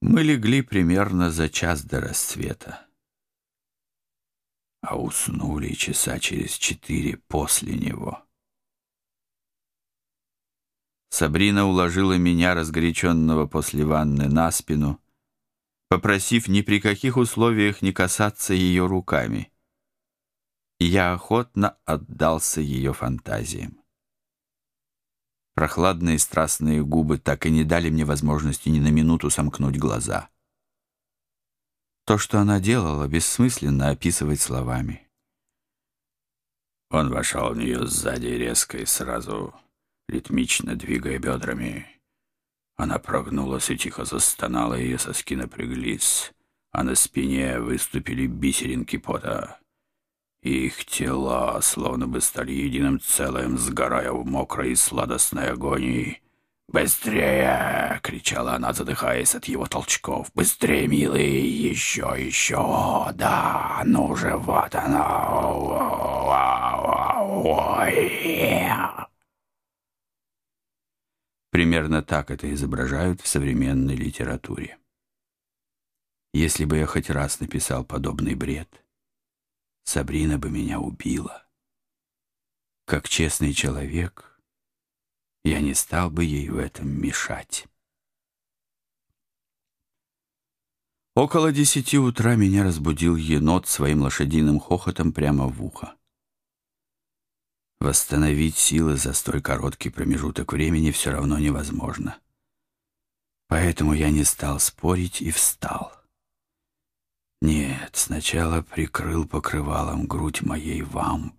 Мы легли примерно за час до рассвета, а уснули часа через четыре после него. Сабрина уложила меня, разгоряченного после ванны, на спину, попросив ни при каких условиях не касаться ее руками. И я охотно отдался ее фантазиям. Прохладные страстные губы так и не дали мне возможности ни на минуту сомкнуть глаза. То, что она делала, бессмысленно описывать словами. Он вошел в нее сзади резко и сразу, ритмично двигая бедрами. Она прогнулась и тихо застонала, ее соски напряглись, а на спине выступили бисеринки пота. Их тела словно бы стали единым целым, сгорая в мокрой и сладостной агонии. «Быстрее!» — кричала она, задыхаясь от его толчков. «Быстрее, милый! Еще, еще! Да, ну же, вот она! Ой!» Примерно так это изображают в современной литературе. Если бы я хоть раз написал подобный бред — Сабрина бы меня убила. Как честный человек, я не стал бы ей в этом мешать. Около десяти утра меня разбудил енот своим лошадиным хохотом прямо в ухо. Восстановить силы за столь короткий промежуток времени все равно невозможно. Поэтому я не стал спорить и встал. Нет, сначала прикрыл покрывалом грудь моей вамп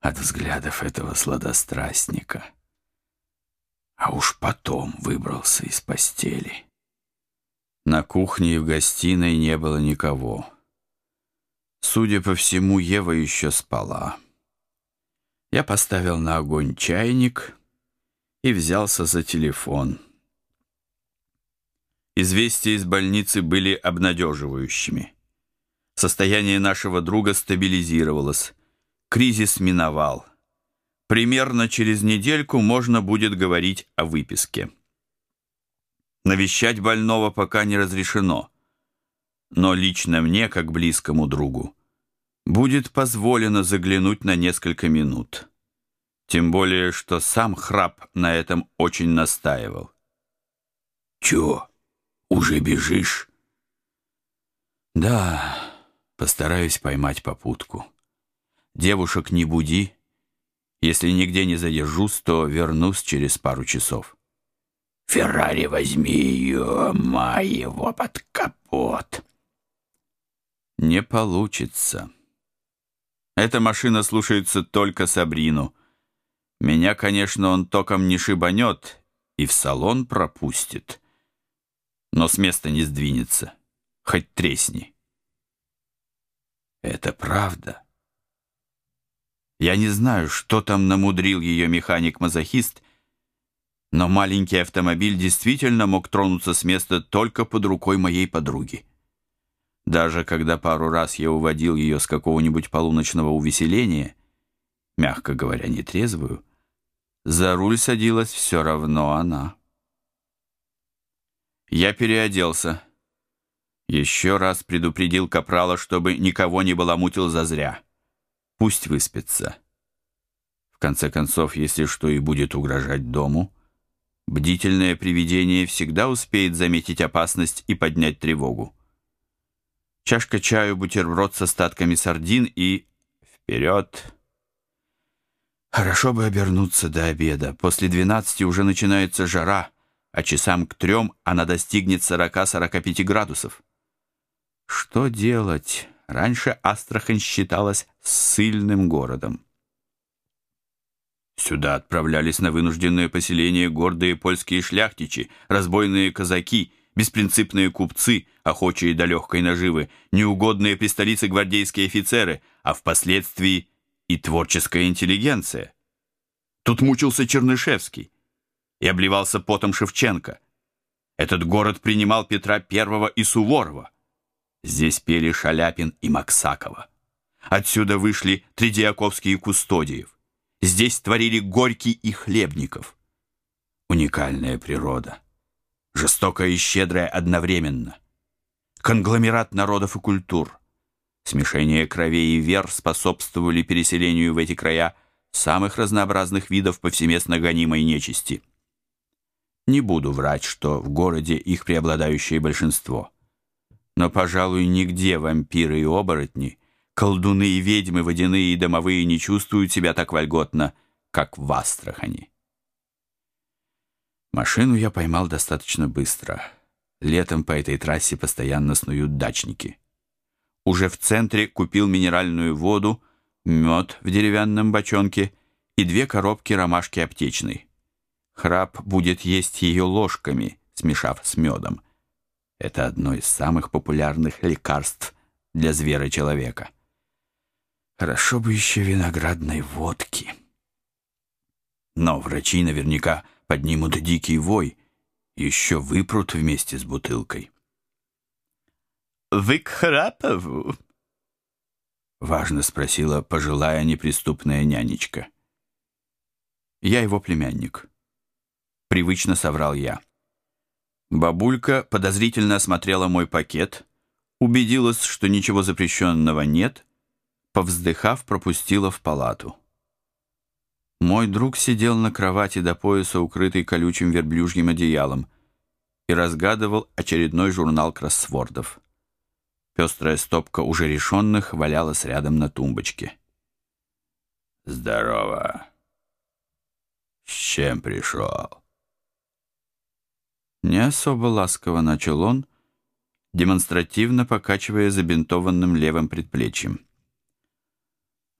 от взглядов этого сладострастника, а уж потом выбрался из постели. На кухне и в гостиной не было никого. Судя по всему, Ева еще спала. Я поставил на огонь чайник и взялся за телефон — Известия из больницы были обнадеживающими. Состояние нашего друга стабилизировалось. Кризис миновал. Примерно через недельку можно будет говорить о выписке. Навещать больного пока не разрешено. Но лично мне, как близкому другу, будет позволено заглянуть на несколько минут. Тем более, что сам храп на этом очень настаивал. «Чё?» Уже бежишь? Да, постараюсь поймать попутку. Девушек не буди. Если нигде не задержусь, то вернусь через пару часов. Феррари возьми ее, моего под капот. Не получится. Эта машина слушается только Сабрину. Меня, конечно, он током не шибанет и в салон пропустит но с места не сдвинется. Хоть тресни. Это правда. Я не знаю, что там намудрил ее механик-мазохист, но маленький автомобиль действительно мог тронуться с места только под рукой моей подруги. Даже когда пару раз я уводил ее с какого-нибудь полуночного увеселения, мягко говоря, нетрезвую, за руль садилась все равно она. Я переоделся. Еще раз предупредил Капрала, чтобы никого не баламутил зазря. Пусть выспится. В конце концов, если что и будет угрожать дому, бдительное привидение всегда успеет заметить опасность и поднять тревогу. Чашка чаю, бутерброд с остатками сардин и... вперед! Хорошо бы обернуться до обеда. После двенадцати уже начинается жара — а часам к трем она достигнет 40-45 градусов. Что делать? Раньше Астрахань считалась ссыльным городом. Сюда отправлялись на вынужденное поселение гордые польские шляхтичи, разбойные казаки, беспринципные купцы, охочие до легкой наживы, неугодные при столице гвардейские офицеры, а впоследствии и творческая интеллигенция. Тут мучился Чернышевский и обливался потом Шевченко. Этот город принимал Петра I и Суворова. Здесь пели Шаляпин и Максакова. Отсюда вышли Тридиаковский и Кустодиев. Здесь творили Горький и Хлебников. Уникальная природа. жестокое и щедрое одновременно. Конгломерат народов и культур. Смешение кровей и вер способствовали переселению в эти края самых разнообразных видов повсеместно гонимой нечисти. Не буду врать, что в городе их преобладающее большинство. Но, пожалуй, нигде вампиры и оборотни, колдуны и ведьмы, водяные и домовые не чувствуют себя так вольготно, как в Астрахани. Машину я поймал достаточно быстро. Летом по этой трассе постоянно снуют дачники. Уже в центре купил минеральную воду, мед в деревянном бочонке и две коробки ромашки аптечной. Храп будет есть ее ложками, смешав с медом. Это одно из самых популярных лекарств для звера-человека. Хорошо бы еще виноградной водки. Но врачи наверняка поднимут дикий вой, еще выпрут вместе с бутылкой. «Вы к Храпову?» — важно спросила пожилая неприступная нянечка. «Я его племянник», — привычно соврал я. Бабулька подозрительно осмотрела мой пакет, убедилась, что ничего запрещенного нет, повздыхав, пропустила в палату. Мой друг сидел на кровати до пояса, укрытый колючим верблюжьим одеялом, и разгадывал очередной журнал кроссвордов. Пестрая стопка уже решенных валялась рядом на тумбочке. «Здорово! С чем пришел?» Не особо ласково начал он, демонстративно покачивая забинтованным левым предплечьем.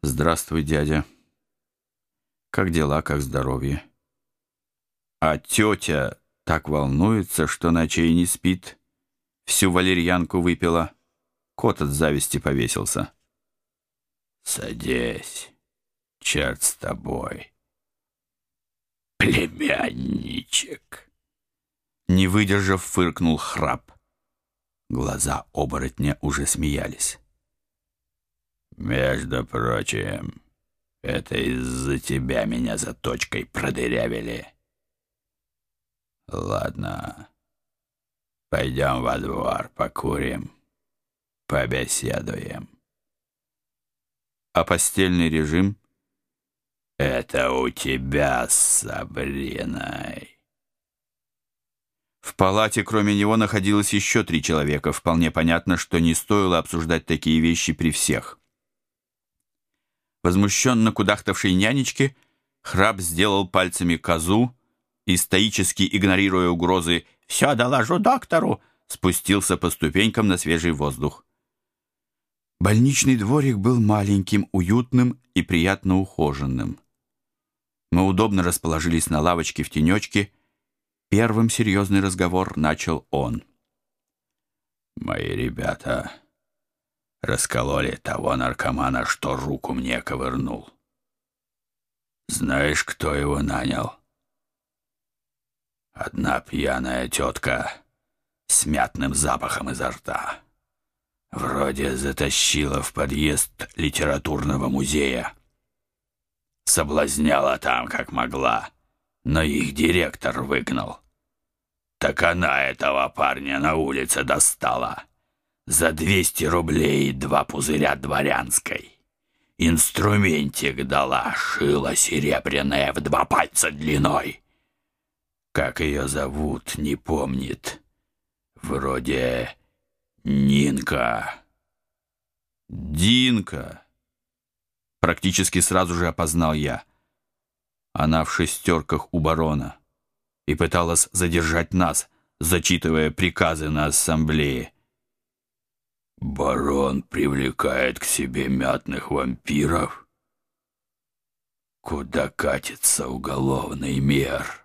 «Здравствуй, дядя». Как дела, как здоровье? А тетя так волнуется, что ночей не спит. Всю валерьянку выпила. Кот от зависти повесился. Садись, черт с тобой. Племянничек. Не выдержав, фыркнул храп. Глаза оборотня уже смеялись. Между прочим, это из-за тебя меня за точкой продырявили. Ладно, пойдем во двор, покурим, побеседуем. А постельный режим? Это у тебя с Сабриной. В палате кроме него находилось еще три человека. Вполне понятно, что не стоило обсуждать такие вещи при всех. Возмущенно кудахтавшей нянечке, храб сделал пальцами козу и, стоически игнорируя угрозы «все доложу доктору», спустился по ступенькам на свежий воздух. Больничный дворик был маленьким, уютным и приятно ухоженным. Мы удобно расположились на лавочке в тенечке. Первым серьезный разговор начал он. «Мои ребята раскололи того наркомана, что руку мне ковырнул. Знаешь, кто его нанял? Одна пьяная тетка с мятным запахом изо рта. Вроде затащила в подъезд литературного музея. Соблазняла там, как могла, но их директор выгнал. Так она этого парня на улице достала за 200 рублей два пузыря дворянской. Инструментик дала, шила серебряная в два пальца длиной. Как ее зовут, не помнит. Вроде Нинка. Динка. Практически сразу же опознал я. Она в шестерках у барона и пыталась задержать нас, зачитывая приказы на ассамблее. Барон привлекает к себе мятных вампиров? Куда катится уголовный мир?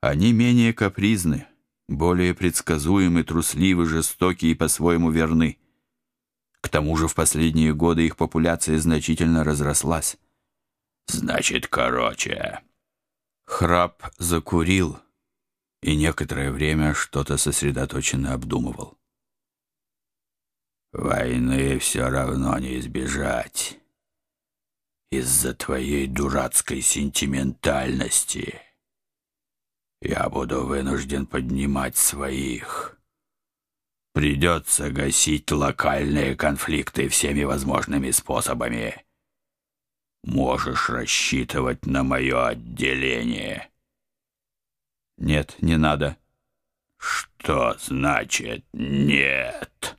Они менее капризны, более предсказуемы, трусливы, жестоки и по-своему верны. К тому же в последние годы их популяция значительно разрослась. Значит, короче. Храп закурил и некоторое время что-то сосредоточенно обдумывал. Войны все равно не избежать. Из-за твоей дурацкой сентиментальности. я буду вынужден поднимать своих. Придется гасить локальные конфликты всеми возможными способами. Можешь рассчитывать на мое отделение. Нет, не надо. Что значит «нет»?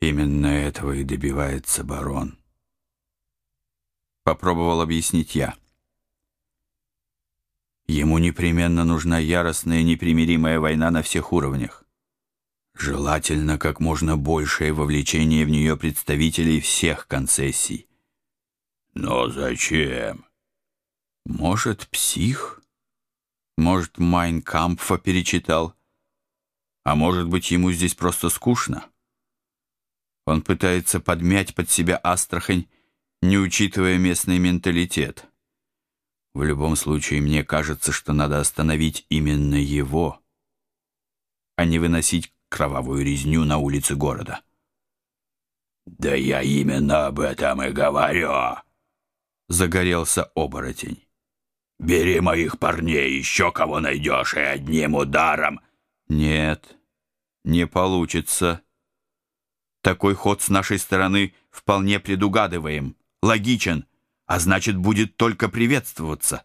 Именно этого и добивается барон. Попробовал объяснить я. Ему непременно нужна яростная непримиримая война на всех уровнях. Желательно как можно большее вовлечение в нее представителей всех концессий. Но зачем? Может, псих? Может, Майнкампфа перечитал? А может быть, ему здесь просто скучно? Он пытается подмять под себя Астрахань, не учитывая местный менталитет. В любом случае, мне кажется, что надо остановить именно его, а не выносить кровавую резню на улицы города. «Да я именно об этом и говорю!» Загорелся оборотень. «Бери моих парней, еще кого найдешь, и одним ударом...» «Нет, не получится. Такой ход с нашей стороны вполне предугадываем, логичен» а значит, будет только приветствоваться.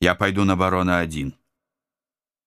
Я пойду на барона один.